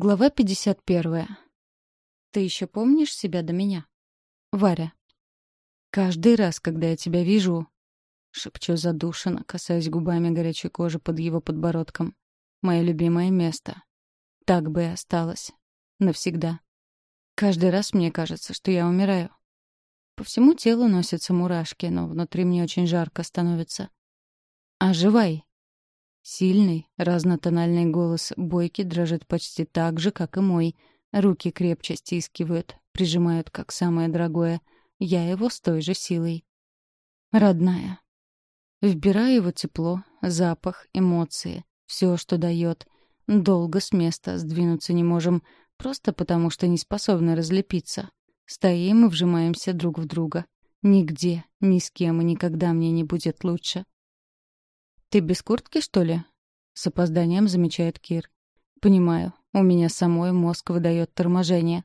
Глава 51. Ты еще помнишь себя до меня? Варя. Каждый раз, когда я тебя вижу, шепчу задушенно, касаясь губами горячей кожи под его подбородком. Мое любимое место. Так бы и осталось. Навсегда. Каждый раз мне кажется, что я умираю. По всему телу носятся мурашки, но внутри мне очень жарко становится. Оживай. Сильный, разнотональный голос Бойки дрожит почти так же, как и мой. Руки крепче стискивают, прижимают как самое дорогое. Я его с той же силой. Родная. Вбираю его тепло, запах, эмоции. Все, что дает. Долго с места сдвинуться не можем, просто потому что не способны разлепиться. Стоим и вжимаемся друг в друга. Нигде, ни с кем и никогда мне не будет лучше. «Ты без куртки, что ли?» — с опозданием замечает Кир. «Понимаю, у меня самой мозг выдает торможение.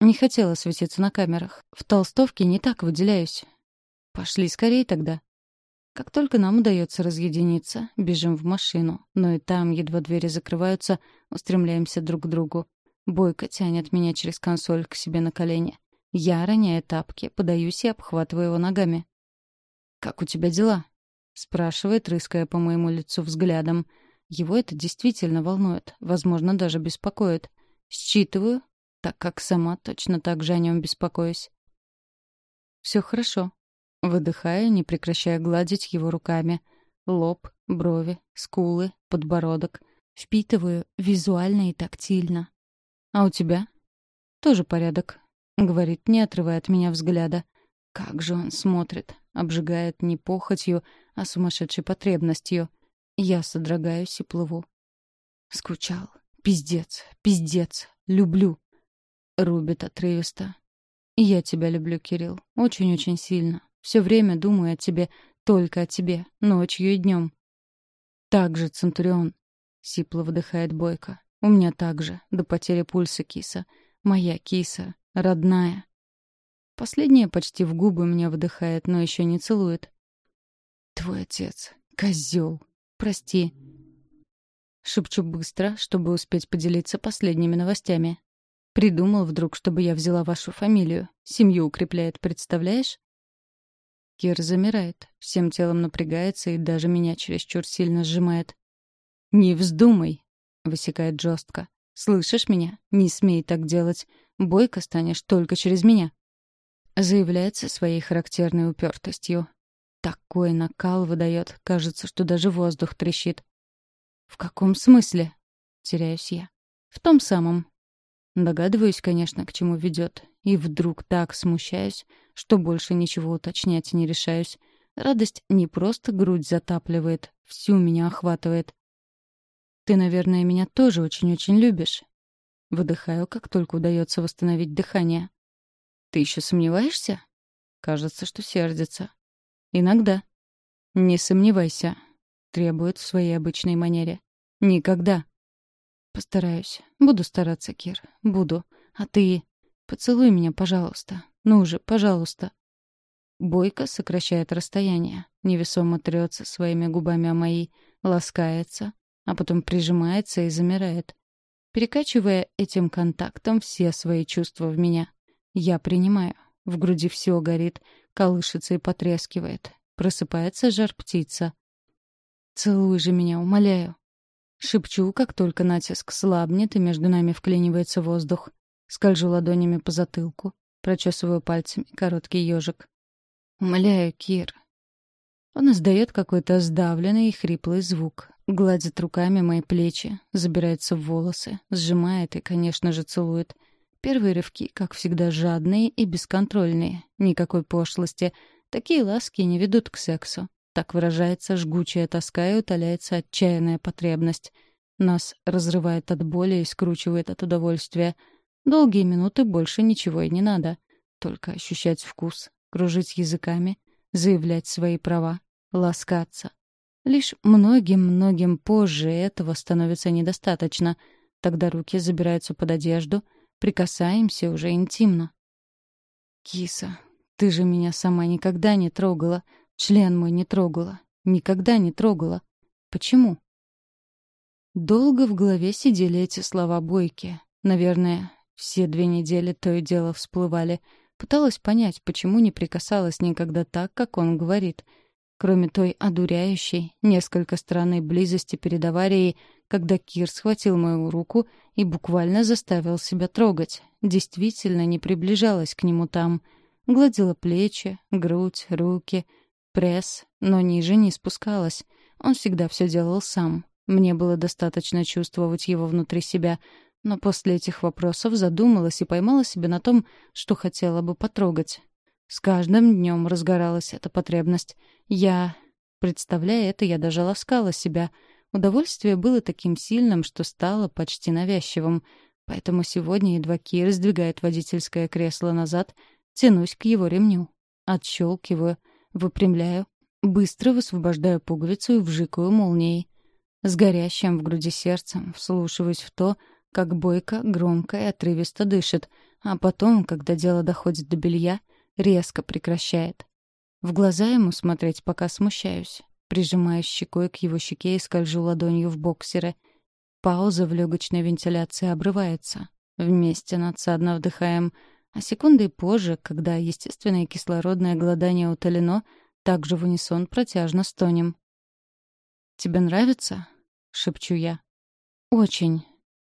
Не хотела светиться на камерах. В толстовке не так выделяюсь. Пошли скорее тогда». Как только нам удается разъединиться, бежим в машину, но и там, едва двери закрываются, устремляемся друг к другу. Бойко тянет меня через консоль к себе на колени. Я, роняя тапки, подаюсь и обхватываю его ногами. «Как у тебя дела?» Спрашивает, рыская по моему лицу взглядом. Его это действительно волнует, возможно, даже беспокоит. Считываю, так как сама точно так же о нем беспокоюсь. Все хорошо. Выдыхая, не прекращая гладить его руками. Лоб, брови, скулы, подбородок. Впитываю визуально и тактильно. А у тебя? Тоже порядок. Говорит, не отрывая от меня взгляда. Как же он смотрит, обжигает не похотью, а сумасшедшей потребностью. Я содрогаюсь и плыву. Скучал. Пиздец, пиздец, люблю. Рубит отрывисто. Я тебя люблю, Кирилл, очень-очень сильно. Все время думаю о тебе, только о тебе, ночью и днем. Так же, Центурион. Сипло выдыхает Бойко. У меня так же, до потери пульса киса. Моя киса, родная. Последняя почти в губы меня выдыхает, но еще не целует. «Твой отец. Козел. Прости». Шепчу быстро, чтобы успеть поделиться последними новостями. Придумал вдруг, чтобы я взяла вашу фамилию. Семью укрепляет, представляешь? Кир замирает, всем телом напрягается и даже меня чересчур сильно сжимает. «Не вздумай!» — высекает жестко. «Слышишь меня? Не смей так делать. Бойко станешь только через меня». Заявляется своей характерной упертостью. Такой накал выдает, кажется, что даже воздух трещит. «В каком смысле?» — теряюсь я. «В том самом». Догадываюсь, конечно, к чему ведет. И вдруг так смущаюсь, что больше ничего уточнять не решаюсь. Радость не просто грудь затапливает, всю меня охватывает. «Ты, наверное, меня тоже очень-очень любишь». Выдыхаю, как только удается восстановить дыхание. Ты еще сомневаешься? Кажется, что сердится. Иногда. Не сомневайся. Требует в своей обычной манере. Никогда. Постараюсь. Буду стараться, Кир. Буду. А ты... Поцелуй меня, пожалуйста. Ну же, пожалуйста. Бойко сокращает расстояние, невесомо трется своими губами о мои, ласкается, а потом прижимается и замирает, перекачивая этим контактом все свои чувства в меня. Я принимаю. В груди все горит, колышется и потрескивает. Просыпается жар-птица. «Целуй же меня, умоляю». Шепчу, как только натиск слабнет, и между нами вклинивается воздух. Скольжу ладонями по затылку, прочесываю пальцами короткий ежик. «Умоляю, Кир». Он издает какой-то сдавленный и хриплый звук, гладит руками мои плечи, забирается в волосы, сжимает и, конечно же, целует — Первые рывки, как всегда, жадные и бесконтрольные. Никакой пошлости. Такие ласки не ведут к сексу. Так выражается жгучая тоска и утоляется отчаянная потребность. Нас разрывает от боли и скручивает от удовольствия. Долгие минуты больше ничего и не надо. Только ощущать вкус, кружить языками, заявлять свои права, ласкаться. Лишь многим-многим позже этого становится недостаточно. Тогда руки забираются под одежду — Прикасаемся уже интимно. «Киса, ты же меня сама никогда не трогала. Член мой не трогала. Никогда не трогала. Почему?» Долго в голове сидели эти слова Бойки. Наверное, все две недели то и дело всплывали. Пыталась понять, почему не прикасалась никогда так, как он говорит. Кроме той одуряющей, несколько странной близости перед аварией, когда Кир схватил мою руку и буквально заставил себя трогать. Действительно не приближалась к нему там. Гладила плечи, грудь, руки, пресс, но ниже не спускалась. Он всегда все делал сам. Мне было достаточно чувствовать его внутри себя, но после этих вопросов задумалась и поймала себя на том, что хотела бы потрогать. С каждым днем разгоралась эта потребность. Я... Представляя это, я даже ласкала себя. Удовольствие было таким сильным, что стало почти навязчивым. Поэтому сегодня едва Кир сдвигает водительское кресло назад, тянусь к его ремню. Отщелкиваю, выпрямляю, быстро высвобождаю пуговицу и вжикаю молнией. С горящим в груди сердцем вслушиваюсь в то, как Бойко громко и отрывисто дышит, а потом, когда дело доходит до белья, резко прекращает. В глаза ему смотреть пока смущаюсь. Прижимаюсь щекой к его щеке и скольжу ладонью в боксеры. Пауза в легочной вентиляции обрывается. Вместе надсадно вдыхаем. А секундой позже, когда естественное кислородное голодание утолено, также в унисон протяжно стонем. «Тебе нравится?» шепчу я. «Очень».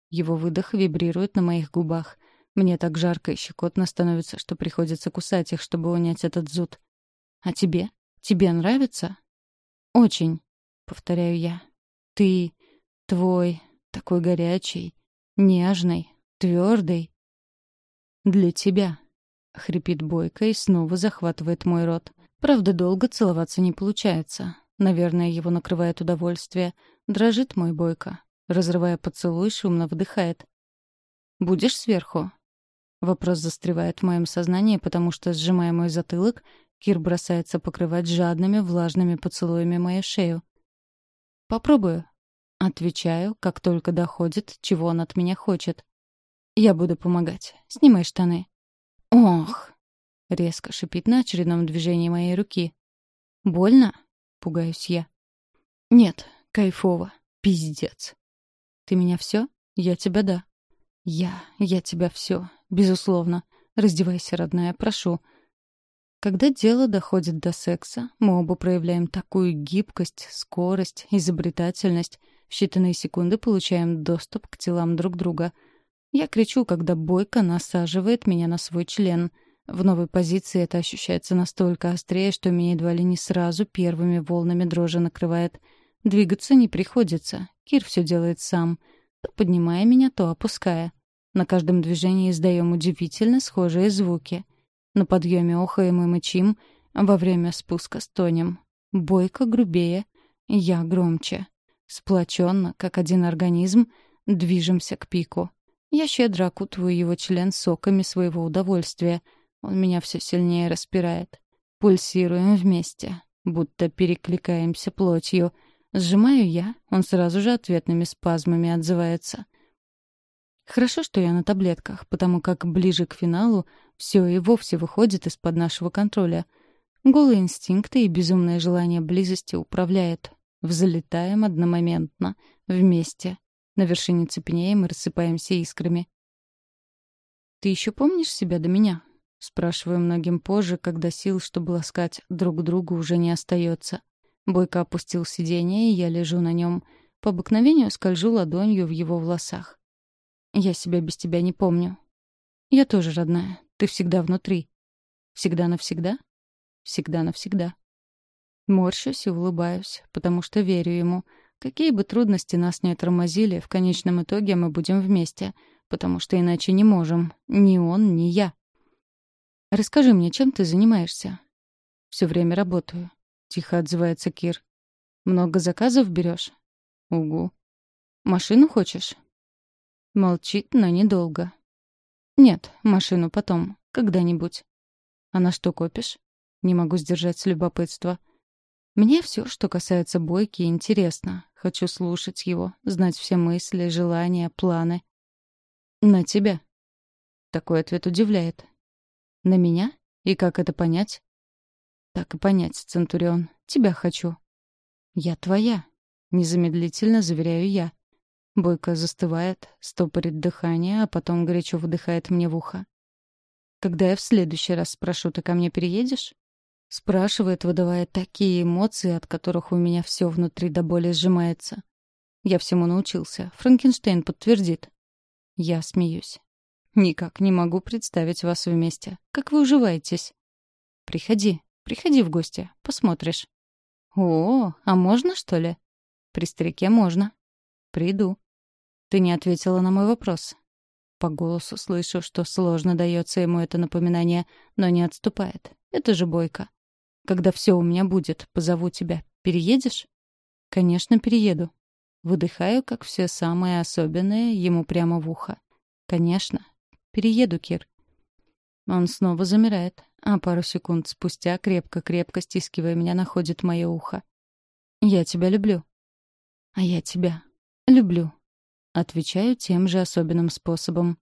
Его выдох вибрирует на моих губах. Мне так жарко и щекотно становится, что приходится кусать их, чтобы унять этот зуд. «А тебе? Тебе нравится?» «Очень», — повторяю я. «Ты... твой... такой горячий, нежный, твердый. «Для тебя», — хрипит Бойко и снова захватывает мой рот. Правда, долго целоваться не получается. Наверное, его накрывает удовольствие. Дрожит мой бойко. Разрывая поцелуй, шумно вдыхает. «Будешь сверху?» Вопрос застревает в моем сознании, потому что, сжимая мой затылок, Кир бросается покрывать жадными влажными поцелуями мою шею. «Попробую», — отвечаю, как только доходит, чего он от меня хочет. «Я буду помогать. Снимай штаны». «Ох!» — резко шипит на очередном движении моей руки. «Больно?» — пугаюсь я. «Нет, кайфово. Пиздец. Ты меня все? Я тебя да. Я, я тебя все. Безусловно. Раздевайся, родная, прошу». Когда дело доходит до секса, мы оба проявляем такую гибкость, скорость, изобретательность. В считанные секунды получаем доступ к телам друг друга. Я кричу, когда Бойко насаживает меня на свой член — в новой позиции это ощущается настолько острее, что меня едва ли не сразу первыми волнами дрожи накрывает. Двигаться не приходится. Кир все делает сам. То поднимая меня, то опуская. На каждом движении издаем удивительно схожие звуки. На подъеме охаем и мычим, во время спуска стонем. Бойко грубее, я громче. Сплоченно, как один организм, движемся к пику. Я щедро окутываю его член соками своего удовольствия — он меня все сильнее распирает. Пульсируем вместе, будто перекликаемся плотью. Сжимаю я, он сразу же ответными спазмами отзывается. Хорошо, что я на таблетках, потому как ближе к финалу все и вовсе выходит из-под нашего контроля. Голые инстинкты и безумное желание близости управляет. Взлетаем одномоментно, вместе. На вершине цепенеем и рассыпаемся искрами. «Ты еще помнишь себя до меня?» Спрашиваю многим позже, когда сил, чтобы ласкать друг другу, уже не остается. Бойко опустил сиденье, и я лежу на нем. По обыкновению скольжу ладонью в его волосах. «Я себя без тебя не помню». «Я тоже, родная. Ты всегда внутри». «Всегда навсегда?» «Всегда навсегда». Морщусь и улыбаюсь, потому что верю ему. Какие бы трудности нас не тормозили, в конечном итоге мы будем вместе, потому что иначе не можем. Ни он, ни я. «Расскажи мне, чем ты занимаешься?» «Все время работаю», — тихо отзывается Кир. «Много заказов берешь?» «Угу». «Машину хочешь?» Молчит, но недолго. «Нет, машину потом, когда-нибудь». «А на что копишь?» Не могу сдержать любопытство. Мне все, что касается Бойки, интересно. Хочу слушать его, знать все мысли, желания, планы. «На тебя». Такой ответ удивляет. На меня? И как это понять? Так и понять, Центурион. Тебя хочу. Я твоя. Незамедлительно заверяю я. Бойко застывает, стопорит дыхание, а потом горячо выдыхает мне в ухо. «Когда я в следующий раз спрошу, ты ко мне переедешь?» Спрашивает, выдавая такие эмоции, от которых у меня все внутри до боли сжимается. Я всему научился. Франкенштейн подтвердит. Я смеюсь. Никак не могу представить вас вместе. Как вы уживаетесь? Приходи, приходи в гости, посмотришь. О, а можно, что ли? При старике можно. Приду. Ты не ответила на мой вопрос. По голосу слышу, что сложно дается ему это напоминание, но не отступает. Это же Бойко. Когда все у меня будет, позову тебя. Переедешь? Конечно, перееду. Выдыхаю, как все самое особенное, ему прямо в ухо. Конечно. Перееду, Кир. Он снова замирает, а пару секунд спустя, крепко-крепко стискивая меня, находит мое ухо. «Я тебя люблю». «А я тебя люблю», — отвечаю тем же особенным способом.